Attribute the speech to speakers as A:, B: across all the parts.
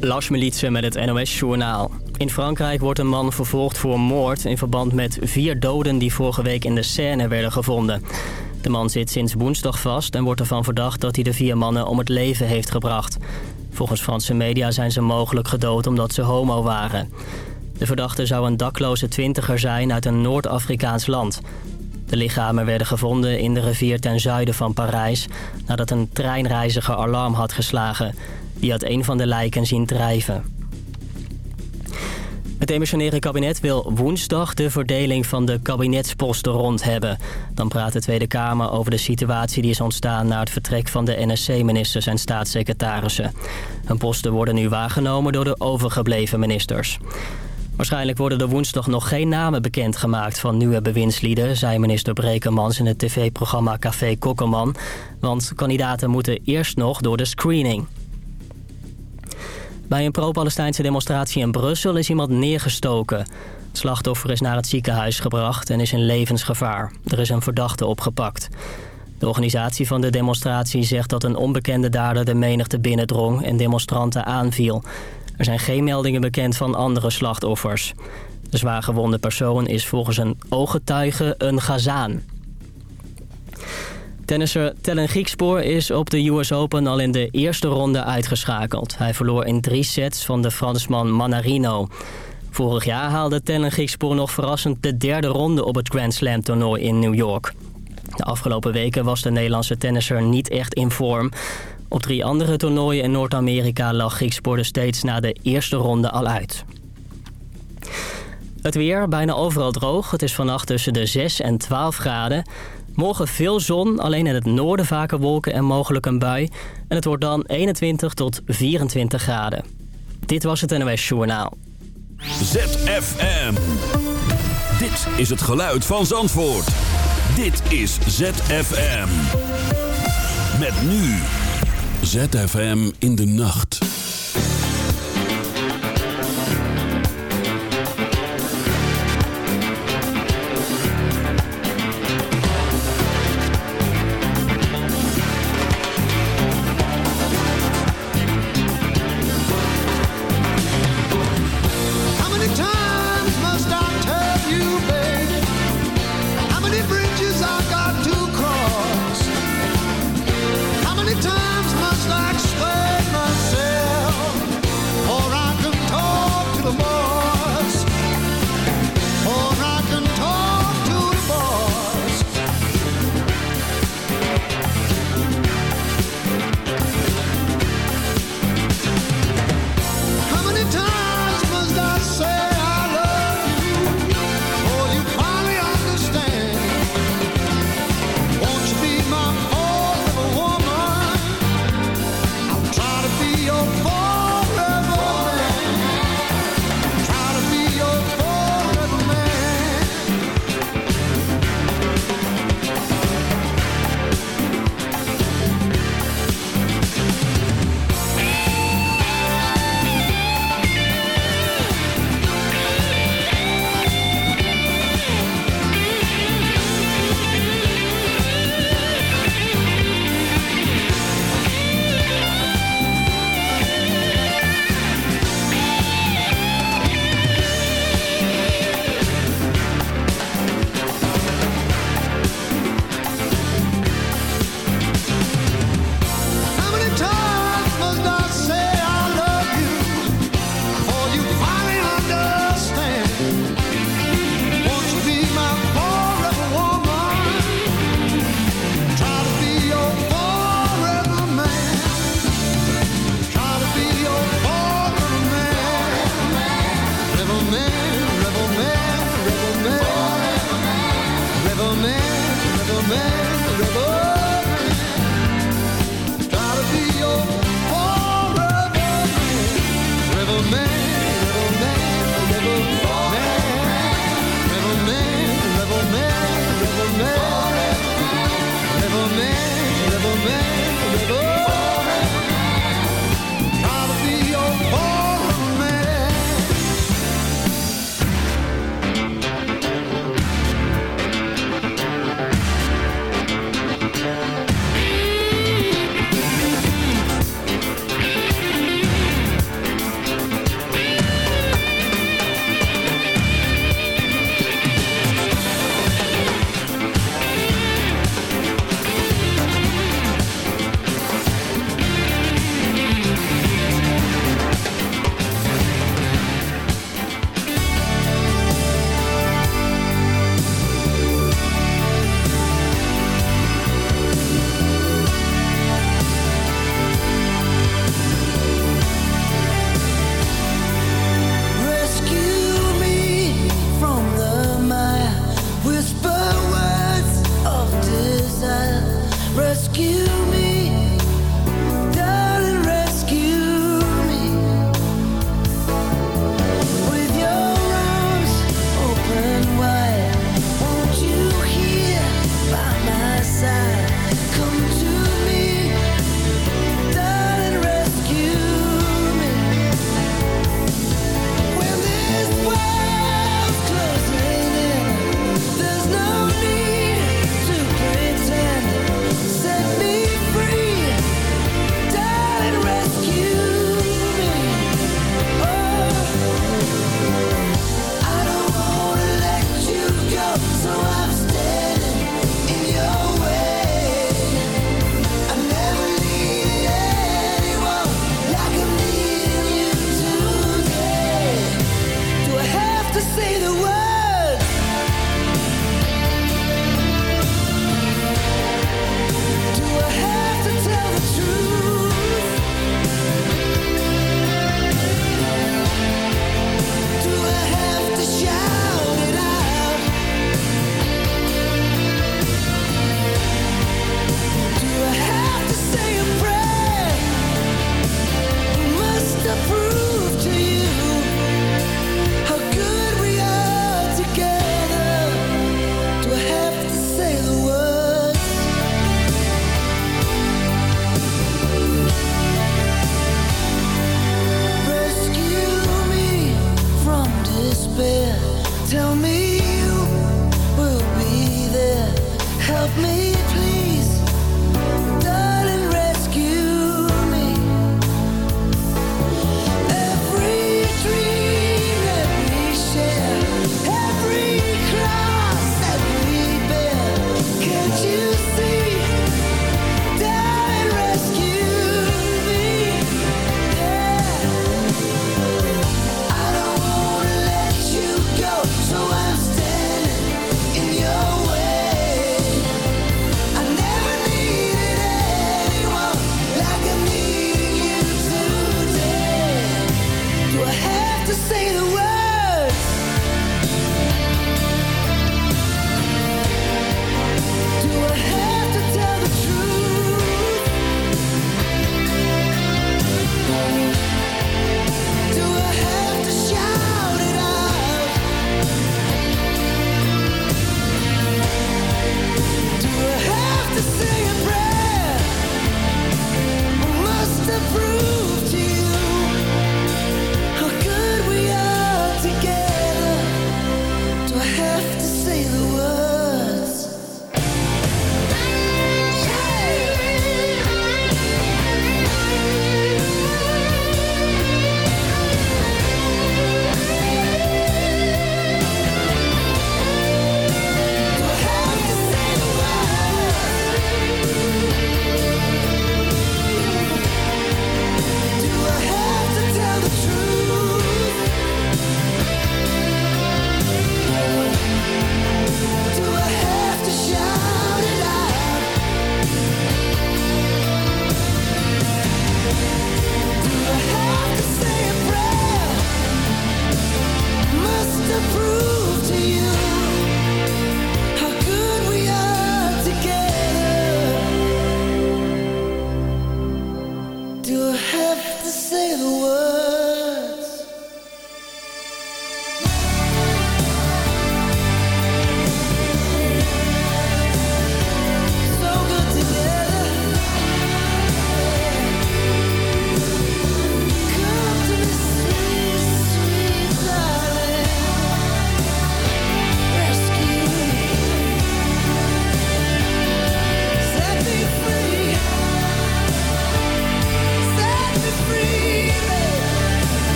A: Lars Militsen met het NOS-journaal. In Frankrijk wordt een man vervolgd voor moord... in verband met vier doden die vorige week in de Seine werden gevonden. De man zit sinds woensdag vast en wordt ervan verdacht... dat hij de vier mannen om het leven heeft gebracht. Volgens Franse media zijn ze mogelijk gedood omdat ze homo waren. De verdachte zou een dakloze twintiger zijn uit een Noord-Afrikaans land. De lichamen werden gevonden in de rivier ten zuiden van Parijs... nadat een treinreiziger alarm had geslagen... Die had een van de lijken zien drijven. Het demissionaire kabinet wil woensdag de verdeling van de kabinetsposten rond hebben. Dan praat de Tweede Kamer over de situatie die is ontstaan... na het vertrek van de NSC-ministers en staatssecretarissen. Hun posten worden nu waargenomen door de overgebleven ministers. Waarschijnlijk worden er woensdag nog geen namen bekendgemaakt van nieuwe bewindslieden... zei minister Brekemans in het tv-programma Café Kokkerman. Want kandidaten moeten eerst nog door de screening. Bij een pro-Palestijnse demonstratie in Brussel is iemand neergestoken. Het slachtoffer is naar het ziekenhuis gebracht en is in levensgevaar. Er is een verdachte opgepakt. De organisatie van de demonstratie zegt dat een onbekende dader de menigte binnendrong en demonstranten aanviel. Er zijn geen meldingen bekend van andere slachtoffers. De zwaargewonde persoon is volgens een ooggetuige een Gazaan. Tennisser Tellen Griekspoor is op de US Open al in de eerste ronde uitgeschakeld. Hij verloor in drie sets van de Fransman Manarino. Vorig jaar haalde Tellen Griekspoor nog verrassend de derde ronde op het Grand Slam toernooi in New York. De afgelopen weken was de Nederlandse tennisser niet echt in vorm. Op drie andere toernooien in Noord-Amerika lag Griekspoor er steeds na de eerste ronde al uit. Het weer, bijna overal droog. Het is vannacht tussen de 6 en 12 graden. Morgen veel zon, alleen in het noorden vaker wolken en mogelijk een bui. En het wordt dan 21 tot 24 graden. Dit was het NOS Journaal.
B: ZFM. Dit is het geluid van Zandvoort. Dit is ZFM. Met nu. ZFM in de nacht.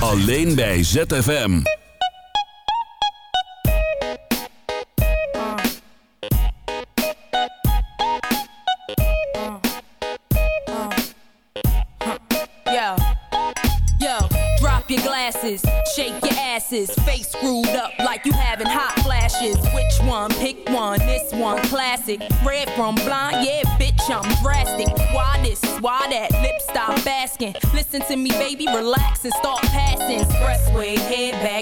C: Alleen bij ZFM.
D: Yo, drop your glasses, shake your asses, face screwed up classic. Red from blind, yeah, bitch, I'm drastic. Why this? Why that? Lip stop asking. Listen to me, baby, relax and start passing. Expressway, head back,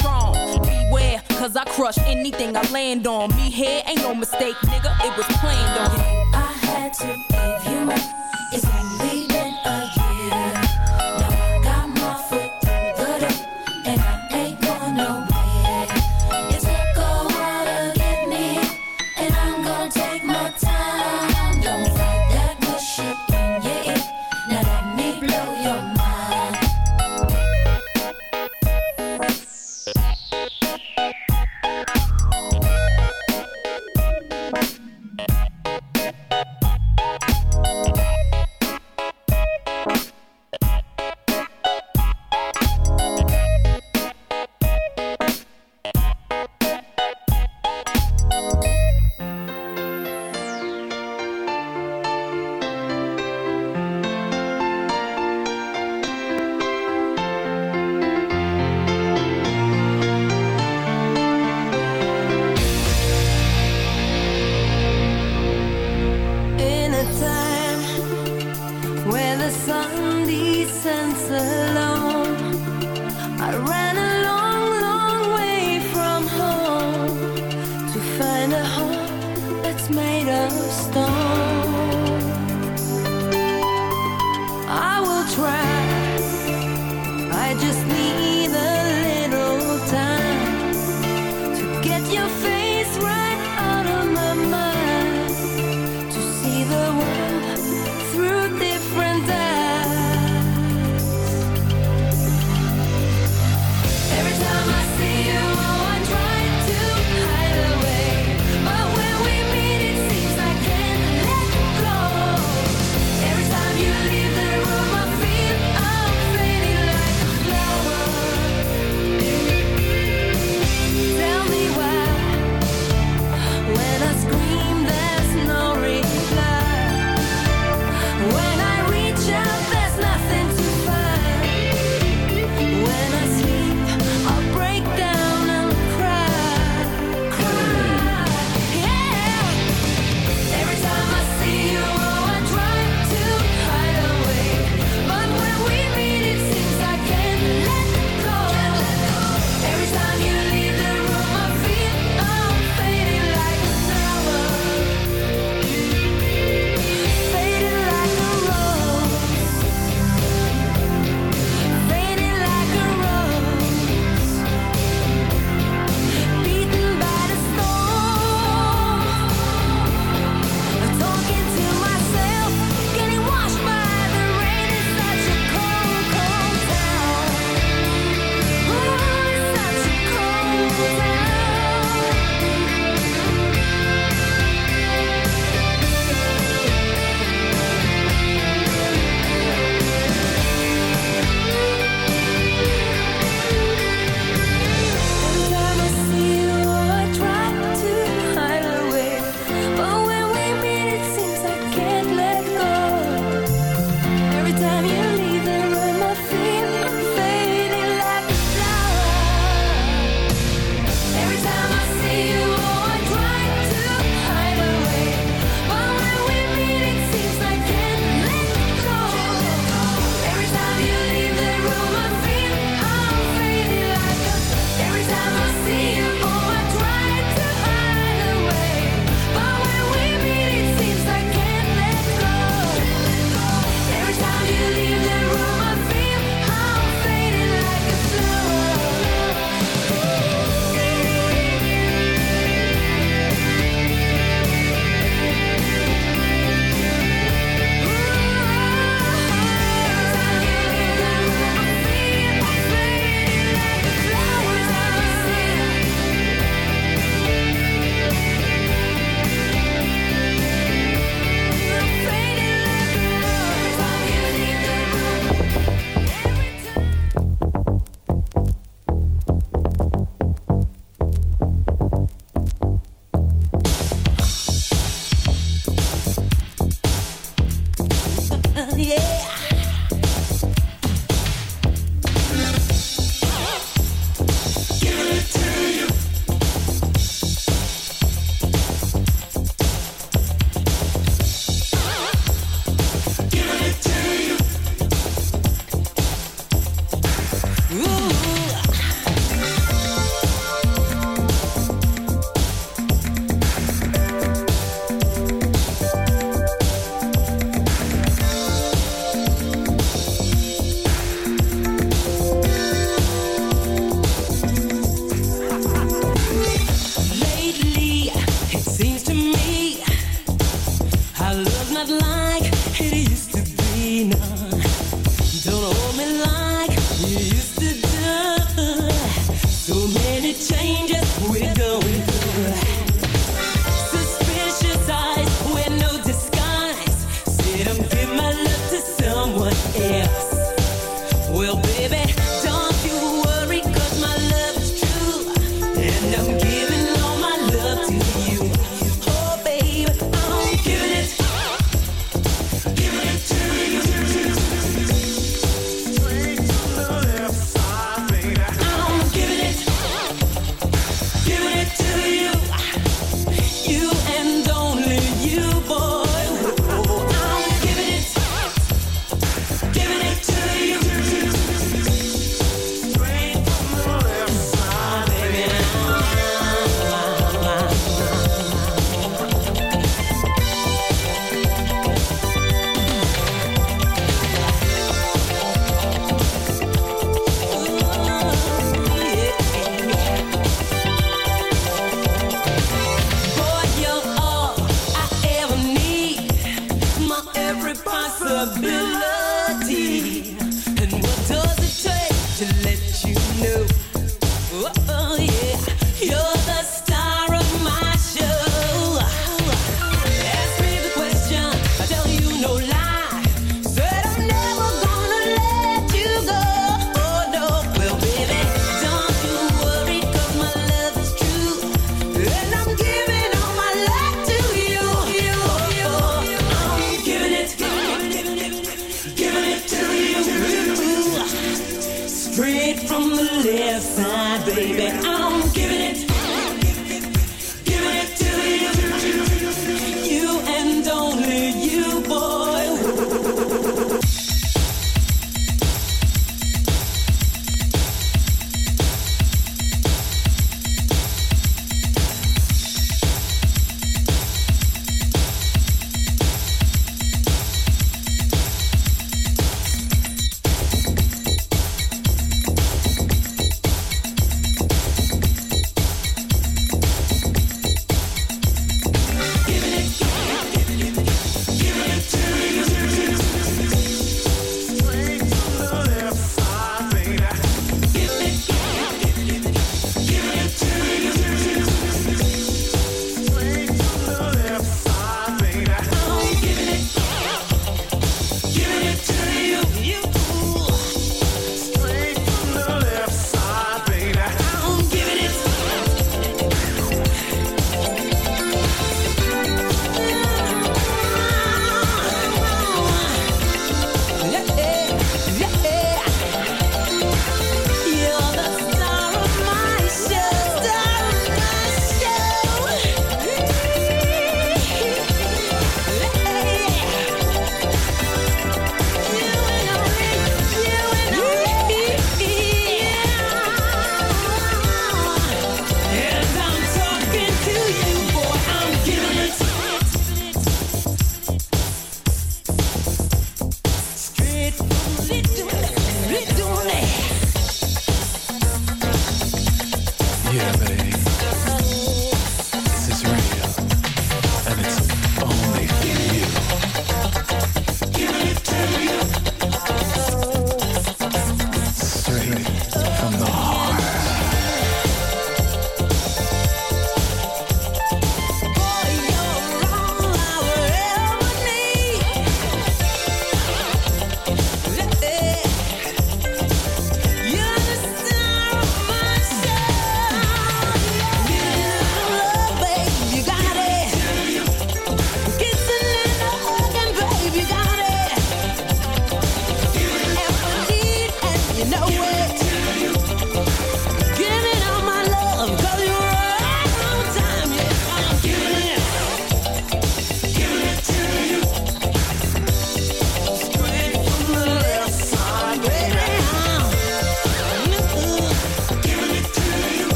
D: strong. Beware, cause I crush anything I land on. Me here ain't no mistake, nigga, it was planned on.
E: I had to give you my, it's only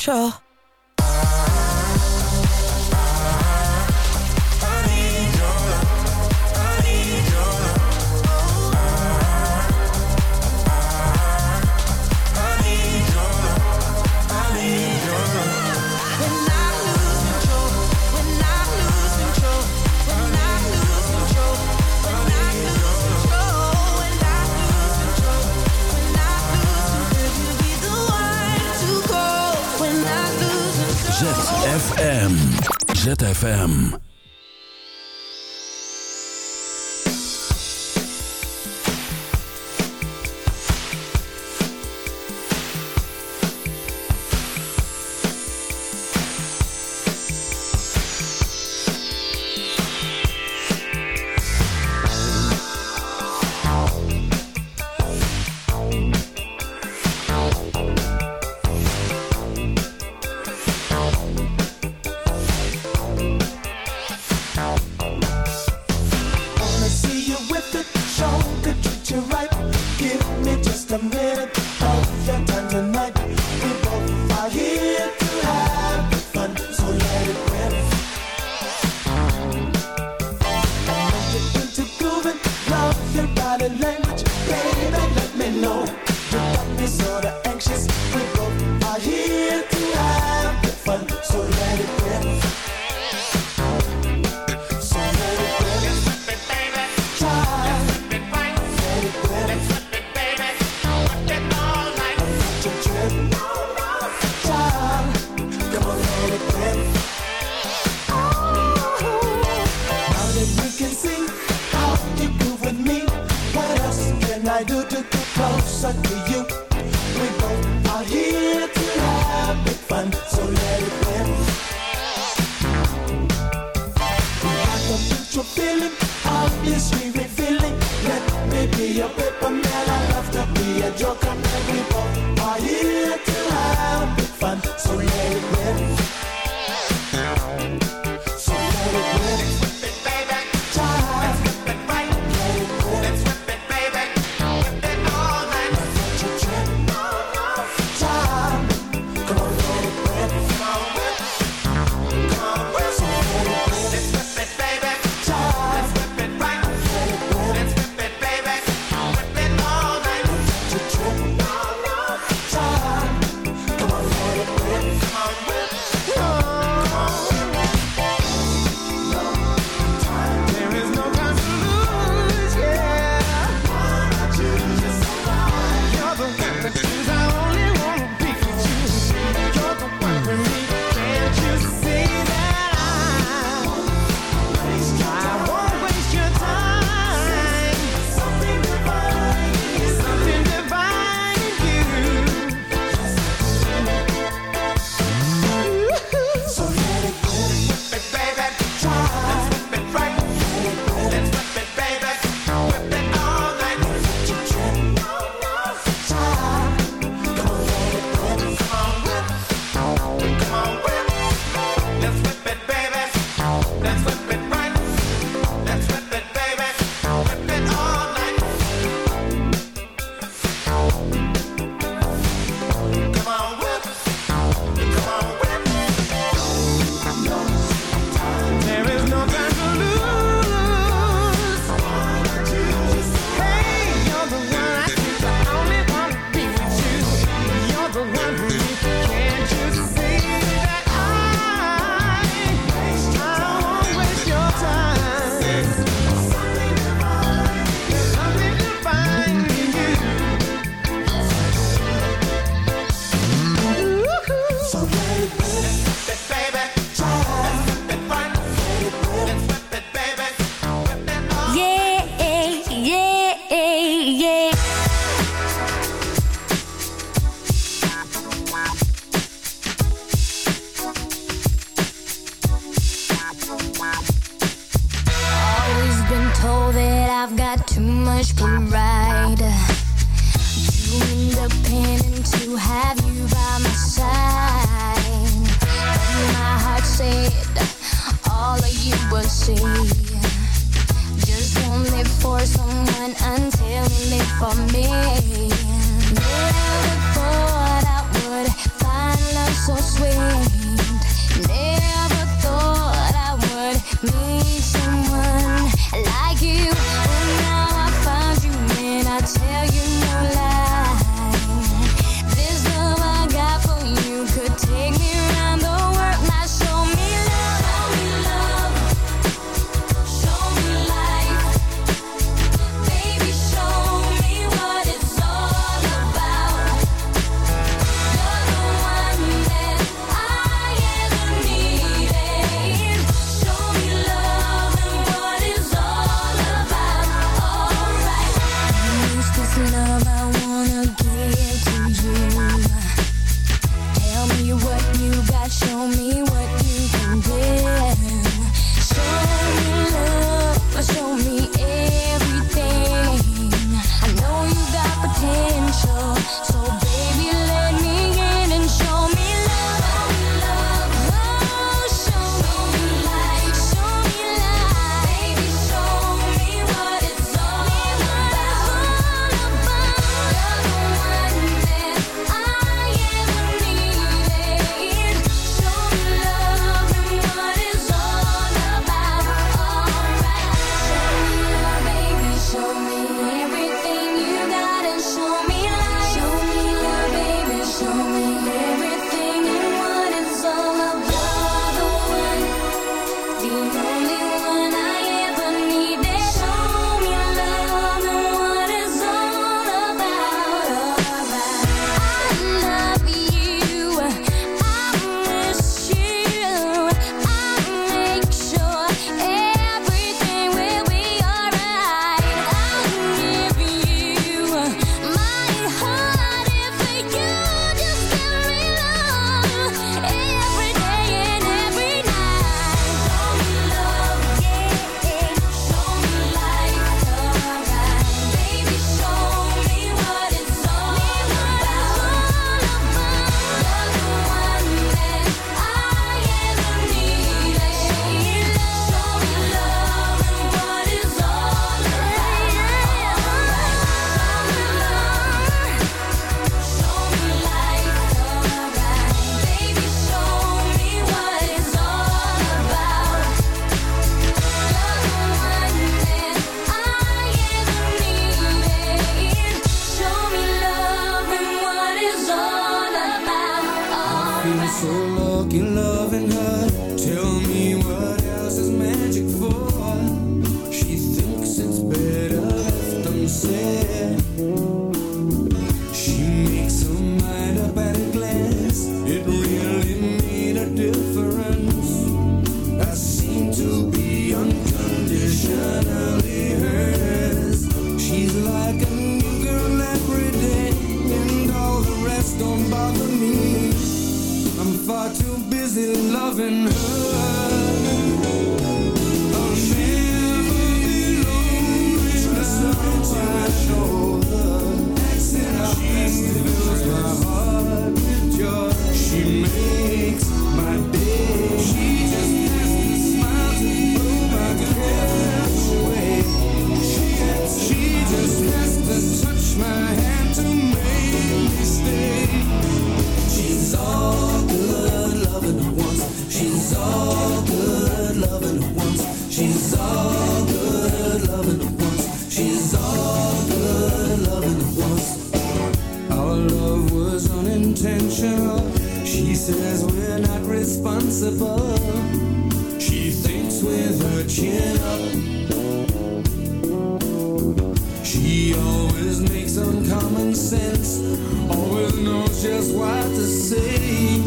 C: control?
F: ZFM.
G: You got
E: tell you potential.
H: She says we're not responsible. She thinks with her chin up. She always makes uncommon sense, always knows just what to say.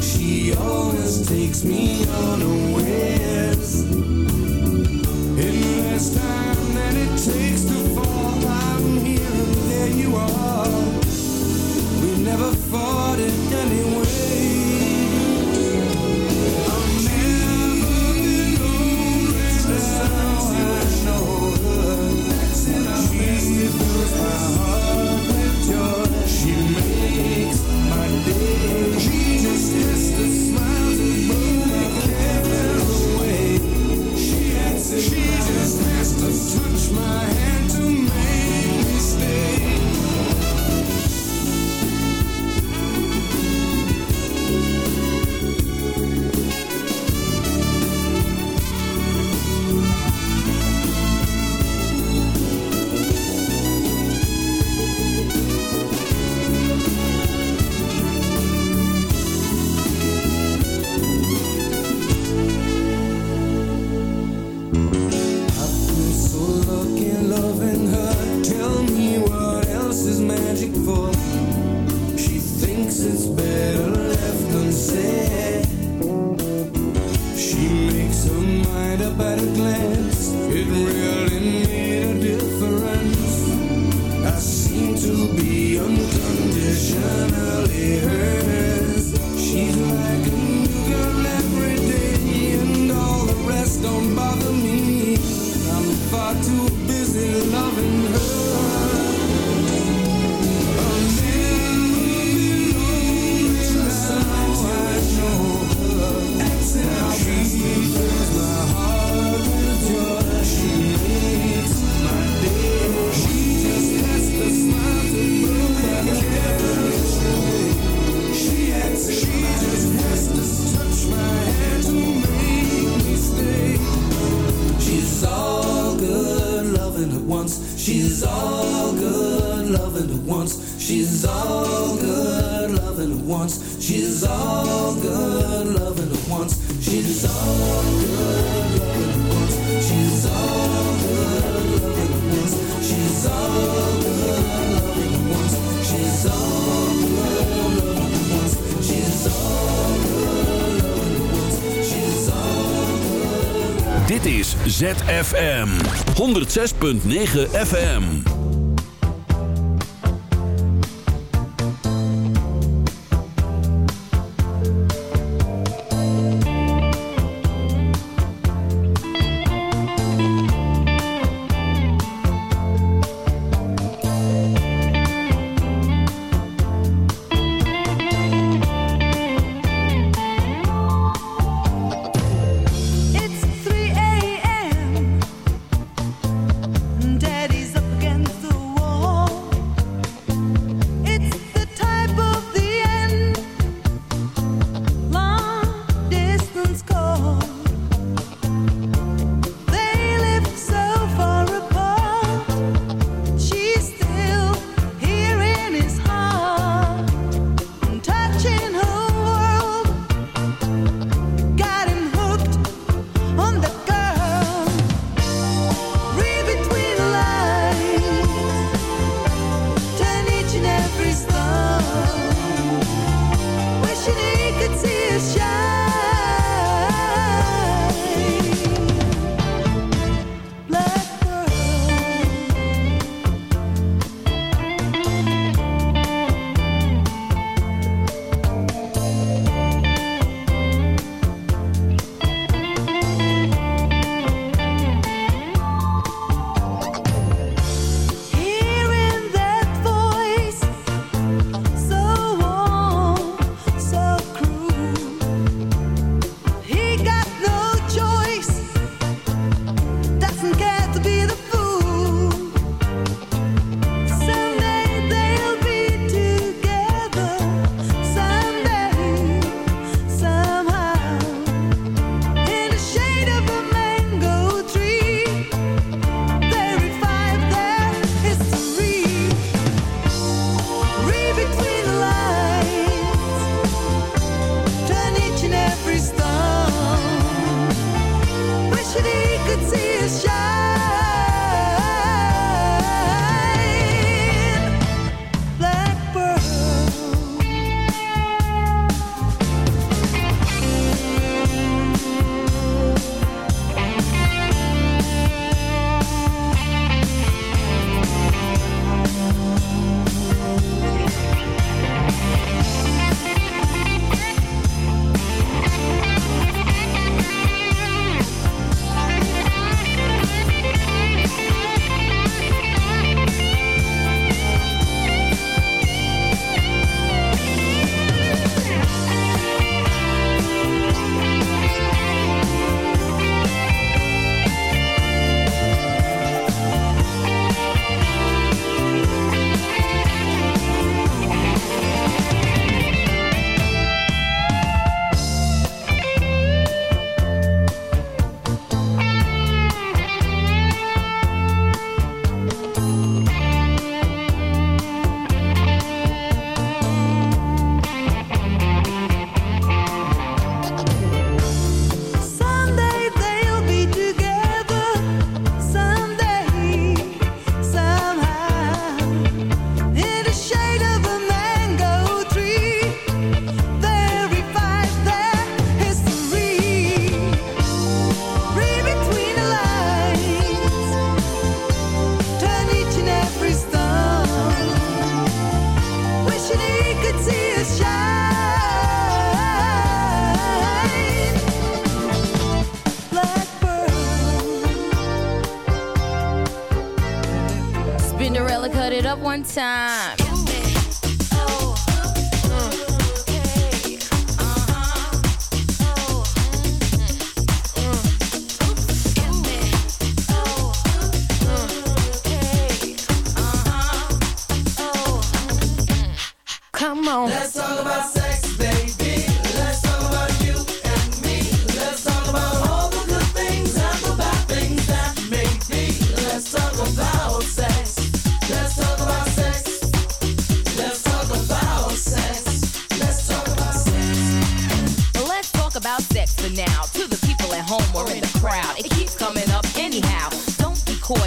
H: She always takes me unawares. In less time than it takes to fall, I'm here and there you are never fought it anyway. She my heart with. She makes my day. She just has to smile.
C: 106.9 FM.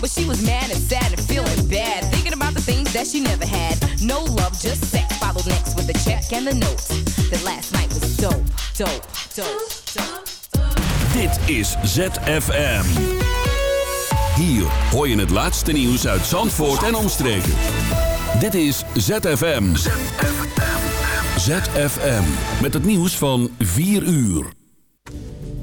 D: But she was mad and sad and feeling bad, thinking about the things that she never had. No love, just sex. Followed next with the check and the notes. That last night was dope, dope, dope, dope.
F: Dit is ZFM. Hier hoor je het laatste nieuws uit Zandvoort en omstreken. Dit is ZFM. ZFM. Met het nieuws van 4 uur.